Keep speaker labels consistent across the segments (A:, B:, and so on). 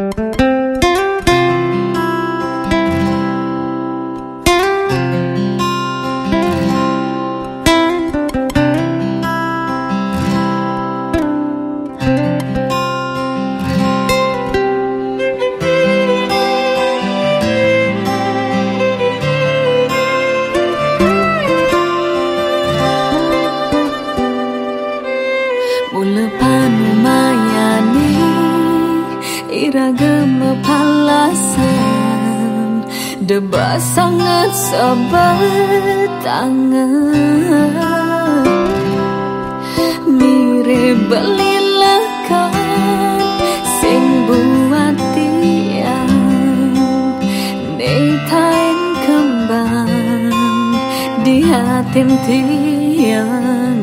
A: Bola. Iragam palasan Deba sangat sebetangan Mirip belilakan Sing buat tiang. Netain kembang Di hati tiang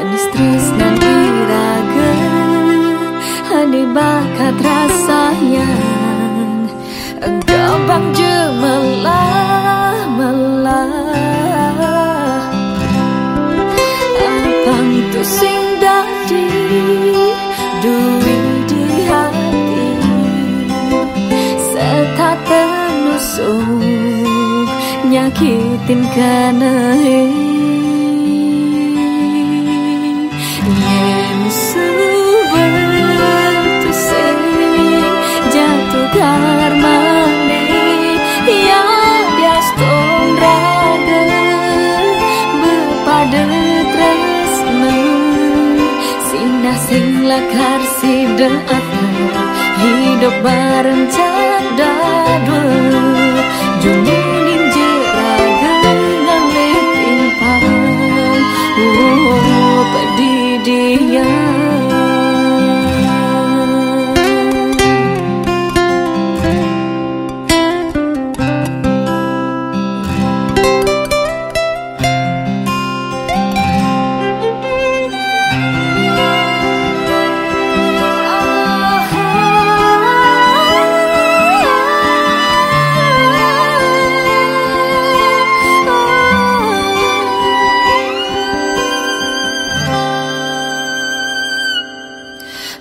A: Manis tresnan iraga Hani bakat rasanya Engkau bang jemelah melah. Abang itu sing dadi Dui di hati. Serta tenusuk Nyakitin kanai lakar si hidup bareng cada dua jumunin jeraga ngalih timpang oh pedih dia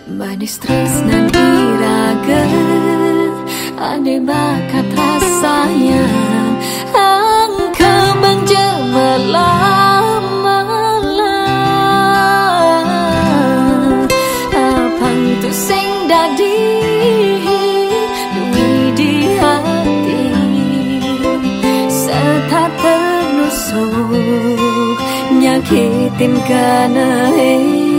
A: Manis tresnan iraga Ane bakat rasanya Ang kembang jemelam Apang tu sing dadi Dumi di hati? Serta ternusuk Nyakitin kanai